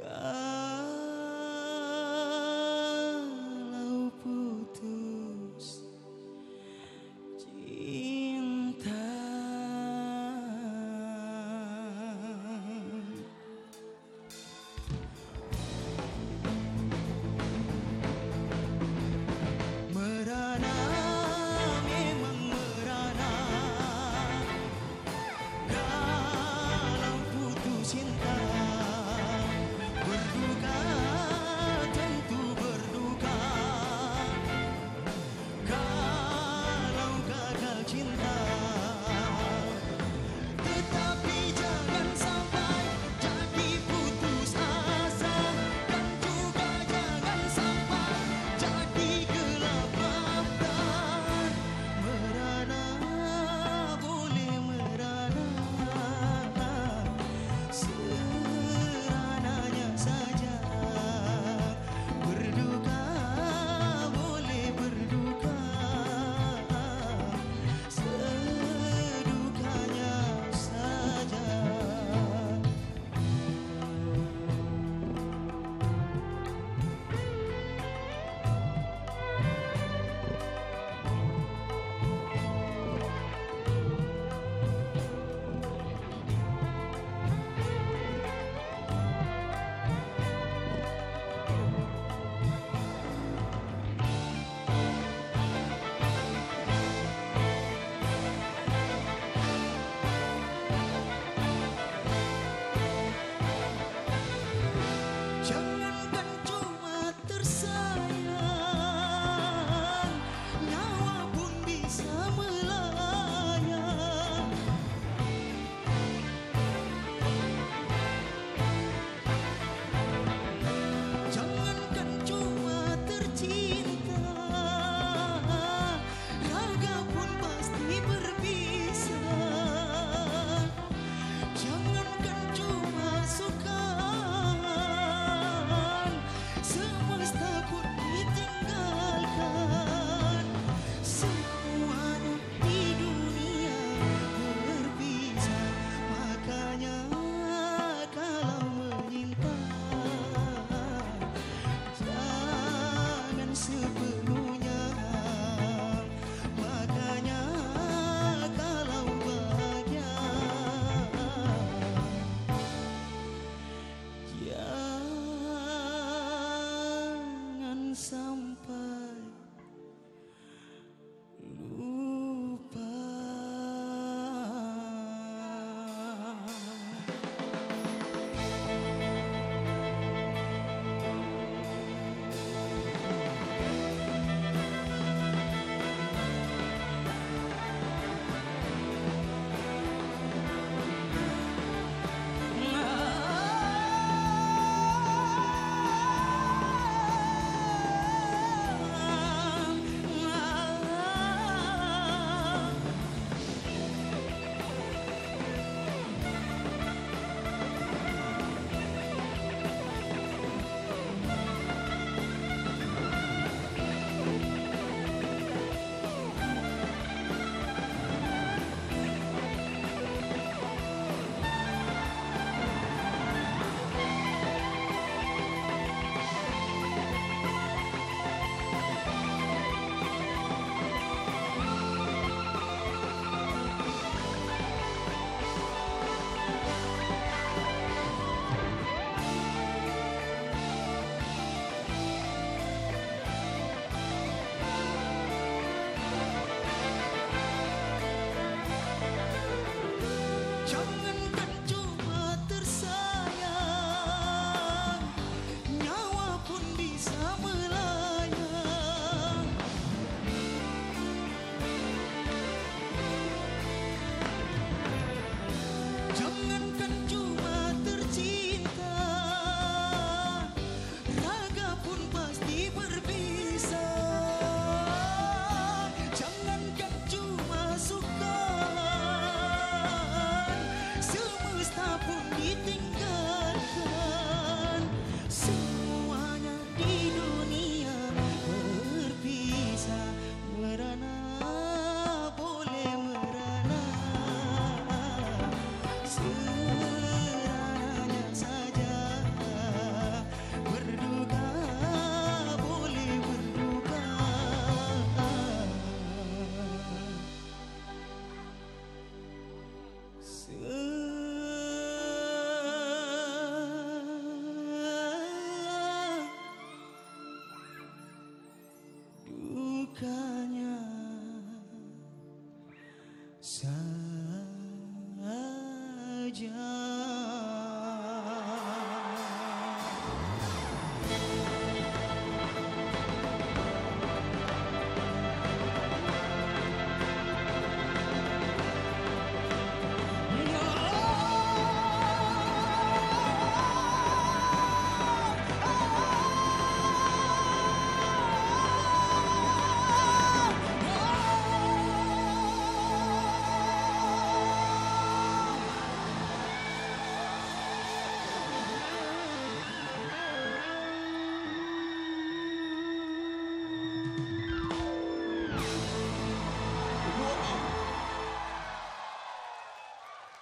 God. Jangan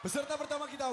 Peserta pertama kita